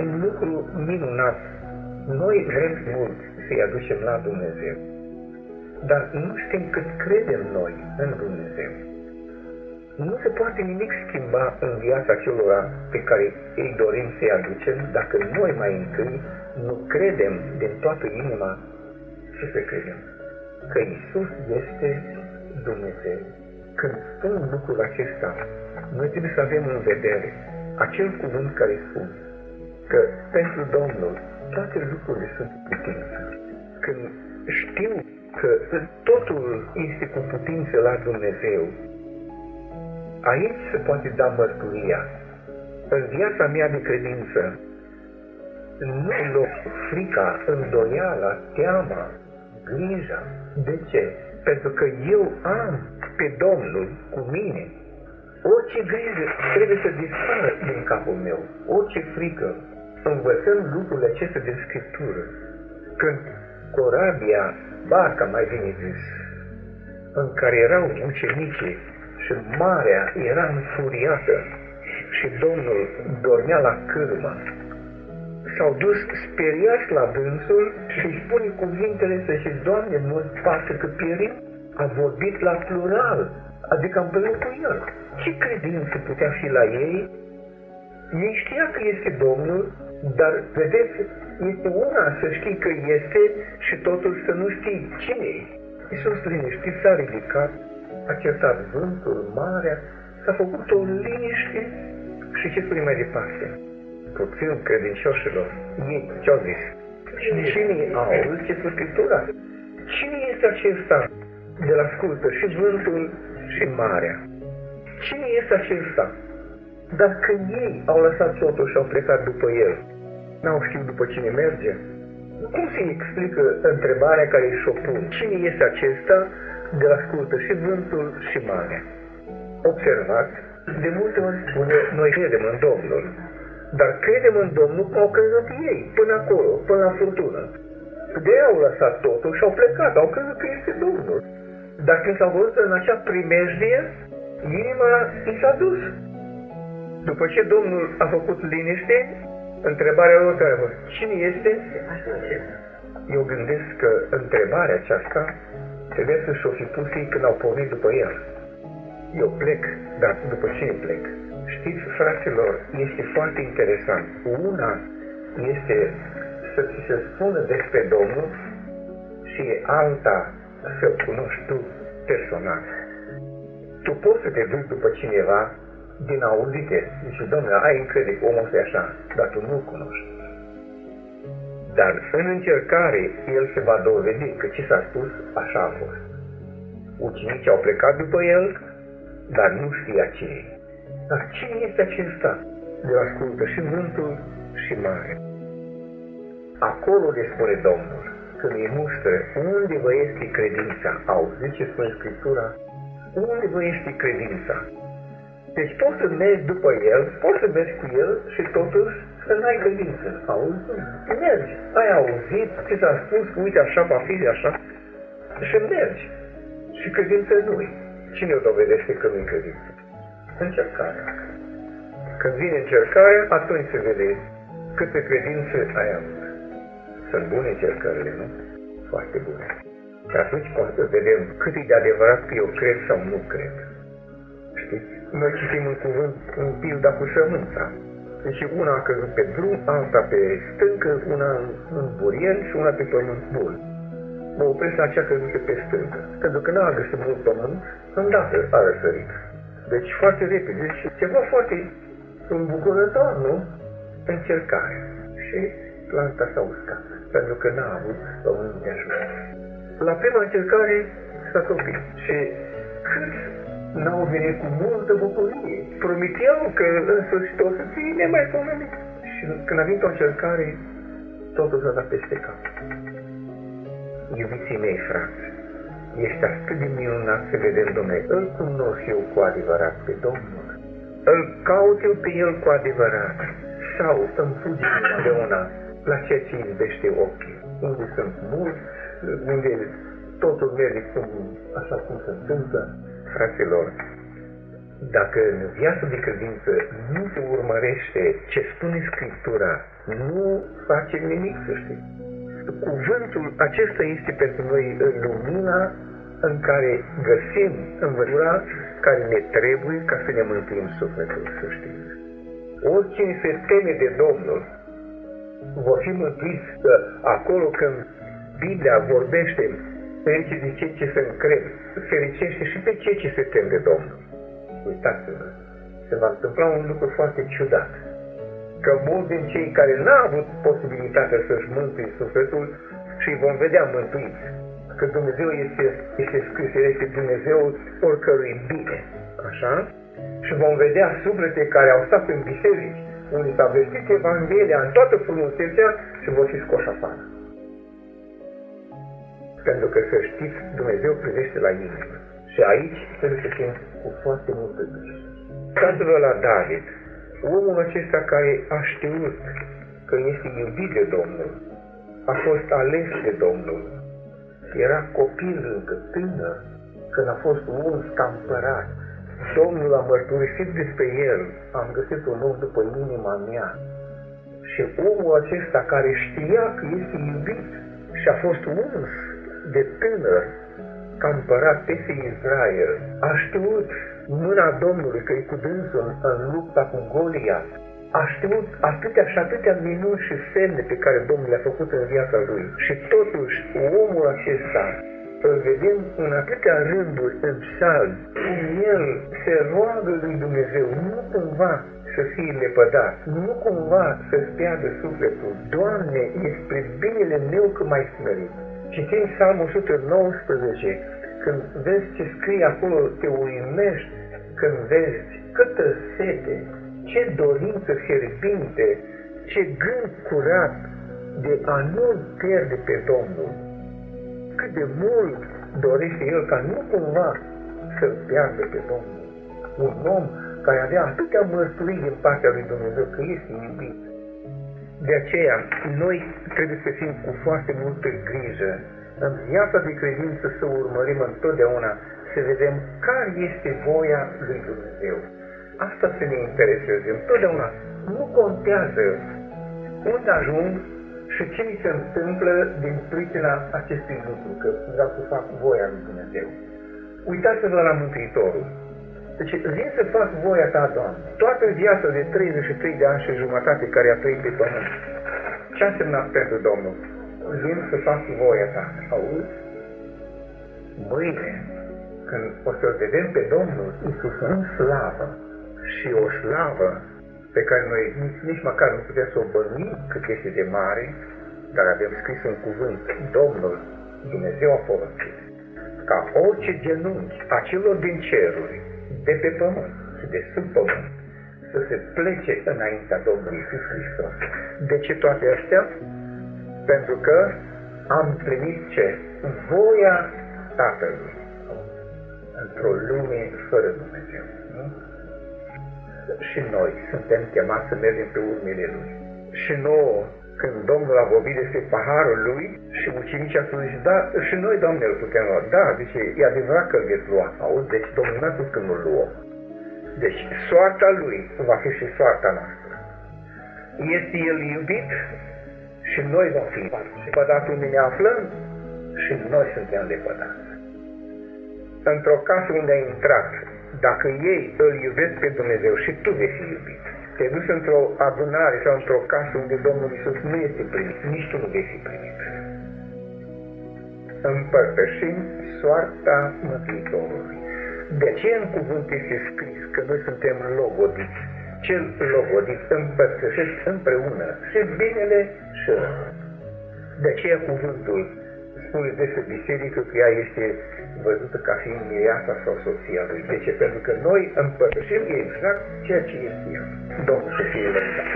un lucru minunat. Noi vrem mult să-i aducem la Dumnezeu, dar nu știm cât credem noi în Dumnezeu. Nu se poate nimic schimba în viața celor pe care îi dorim să-i aducem dacă noi mai întâi nu credem din toată inima ce să credem. Că Isus este Dumnezeu. Când spun lucrul acesta, noi trebuie să avem în vedere acel cuvânt care spune că pentru Domnul toate lucrurile sunt putință. Când știu că totul este cu putință la Dumnezeu, aici se poate da mărturia. În viața mea de credință, nu loc frica, îndoiala, teama, grija. De ce? Pentru că eu am pe Domnul cu mine. Orice grijă trebuie să dispară din capul meu. Orice frică. Învățăm lucrurile acestea din Scriptură. Când corabia, barca mai bine zis, în care erau ucenicii și marea era înfuriată și Domnul dormea la cârmă, s-au dus speriați la dânsul și îi spune cuvintele să și Doamne, nu pasă că pierim? A vorbit la plural, adică am văzut cu el. Ce credință putea fi la ei? Ei știa că este Domnul, dar, vedeți, este una să știi că este și totul să nu știi cine e. Iisus liniștit s-a ridicat, a certat vântul, marea, s-a făcut o liniște și ce spune mai departe? puțin credincioșilor, ei ce-au zis? Cine auzi ce Scriptura? Cine este acesta de la ascultă și vântul și marea? Cine este acesta? Dar când ei au lăsat totul și au plecat după el, n-au știut după cine merge? Cum se explică întrebarea care își o pun? Cine este acesta de la ascultă și vântul și marea? Observați, de multe ori spune, noi credem în Domnul, dar credem în Domnul cum au crezut ei, până acolo, până la furtună. De ei au lăsat totul și au plecat, au crezut că este Domnul. Dar când s-au văzut în acea primejdie, inima i s-a dus. După ce Domnul a făcut liniște, întrebarea lor care a fost, cine este? Eu gândesc că întrebarea aceasta trebuie să și-o fi pus ei când au pornit după el. Eu plec, dar după cine plec? Știți, fraților, este foarte interesant. Una este să ți se spună despre Domnul și alta să-L cunoști tu personal. Tu poți să te duci după cineva din auzite, zice, domnule, ai încredere că omul e așa, dar tu nu-l cunoști. Dar în încercare, el se va dovedi că ce s-a spus, așa a fost. Ucenicii au plecat după el, dar nu știa ce e. Dar cine este acesta de ascultă și vântul și mare? Acolo le spune Domnul, când îi mustră, unde vă este credința? Auziți ce spune Scriptura? Unde vă este credința? Deci poți să mergi după el, poți să mergi cu el și totuși să n-ai credință. Auzi? Mergi. Ai auzit ce s-a spus, uite așa va fi, așa. Și mergi. Și credință nu-i. Cine o dovedește că nu-i credință? încercarea. Când vine încercarea, atunci se vede câte credințe ai avut. Sunt bune încercările, nu? Foarte bune. Și atunci poate să vedem cât e de adevărat că eu cred sau nu cred. Știți? Noi citim în cuvânt în pilda cu sămânța. Deci una a căzut pe drum, alta pe stâncă, una în burien și una pe pământ bun. Mă opresc la cea căzută pe stâncă, pentru că n-a găsit mult pământ, îndată a răsărit. Deci foarte repede și ceva foarte îmbucurător, nu? Încercare. Și planta s-a uscat, pentru că n-a avut pământ de ajutor. La prima încercare s-a topit și cât n-au venit cu multă bucurie. Promiteau că în sfârșit o să fie nemaipomenit. Și când a venit o încercare, totul s-a dat peste cap. Iubiții mei, frate, este atât de minunat să vedem, domnule, îl cunosc eu cu adevărat pe Domnul, îl caut eu pe el cu adevărat, sau îmi fugi una la ceea ce iubește ochii, unde sunt mulți, unde totul merge cum, așa cum se întâmplă, fraților. dacă în viața de credință nu se urmărește ce spune Scriptura, nu facem nimic, să știi. Cuvântul acesta este pentru noi lumina în care găsim învățătura care ne trebuie ca să ne mântuim sufletul, să știți. Oricine se teme de Domnul, vor fi mântuiți acolo când Biblia vorbește ferice de cei ce se încred, fericește și pe cei ce se tem de Domnul. Uitați-vă, se va întâmpla un lucru foarte ciudat. Că mulți din cei care n-au avut posibilitatea să-și mântui sufletul și vom vedea mântuiți. Că Dumnezeu este, este scris, este Dumnezeu oricărui bine. Așa? Și vom vedea suflete care au stat în biserici, unde s-a vestit Evanghelia în toată frumusețea și vor fi scoși afară. Pentru că să știți, Dumnezeu privește la inimă. Și aici trebuie să fim cu foarte multă grijă. Uitați-vă la David, omul acesta care a știut că este iubit de Domnul, a fost ales de Domnul, era copil încă tânăr, când a fost uns ca împărat. Domnul a mărturisit despre el, am găsit un om după inima mea. Și omul acesta care știa că este iubit și a fost uns de tânăr ca împărat peste Israel, a știut mâna Domnului că e cu dânsul în, în lupta cu Golia, a știut atâtea și atâtea minuni și semne pe care Domnul le-a făcut în viața lui. Și totuși, omul acesta, îl vedem în atâtea rânduri în psalm, cum el se roagă lui Dumnezeu, nu cumva să fie lepădat, nu cumva să-ți piardă sufletul. Doamne, este binele meu că mai smerit. Citim Psalmul 119, când vezi ce scrie acolo, te uimești, când vezi câtă sete, ce dorință fierbinte, ce gând curat de a nu pierde pe Domnul. Cât de mult dorește El ca nu cumva să-L piardă pe Domnul. Un om care avea atâtea mărturii din partea lui Dumnezeu că este iubit de aceea, noi trebuie să fim cu foarte multă grijă în viața de credință să urmărim întotdeauna, să vedem care este voia lui Dumnezeu. Asta să ne intereseze întotdeauna. Nu contează unde ajung și ce mi se întâmplă din pricina acestui lucru, că vreau să fac voia lui Dumnezeu. Uitați-vă la Mântuitorul. Deci vin să fac voia ta, Doamne. Toată viața de 33 de ani și jumătate care a trăit pe pământ. Ce a însemnat pentru Domnul? Vin să fac voia ta. Auzi? Mâine, când o să-L vedem pe Domnul Iisus în slavă și o slavă pe care noi nici, nici măcar nu putem să o bănuim cât este de mare, dar avem scris un cuvânt, Domnul Dumnezeu a folosit ca orice genunchi a celor din ceruri de pe pământ și de sub pământ să se plece înaintea Domnului Iisus Hristos. De ce toate astea? Pentru că am primit ce? Voia Tatălui într-o lume fără Dumnezeu. Nu? Și noi suntem chemați să mergem pe urmele Lui. Și nouă, când Domnul a vorbit despre paharul Lui și ucenicii au spus, da, și noi, Doamne, îl putem lua. Da, deci e adevărat că îl veți lua. Auzi, deci Domnul n-a spus că nu-l luăm. Deci soarta Lui va fi și soarta noastră. Este El iubit și noi vom fi lepădați unde ne aflăm și noi suntem lepădați. Într-o casă unde ai intrat, dacă ei îl iubesc pe Dumnezeu și tu vei fi iubit, te dus într-o adunare sau într-o casă unde Domnul Isus nu este primit, nici tu nu vei fi primit. Împărtășim soarta Mântuitorului. De ce în cuvânt este scris că noi suntem logodiți? Cel logodit împărtășesc împreună și binele și rău. De aceea cuvântul spune despre biserică că ea este văzută ca fiind mireasa sau soția lui. De ce? Pentru că noi împărtășim exact ceea ce este el. Domnul să fie lăsat.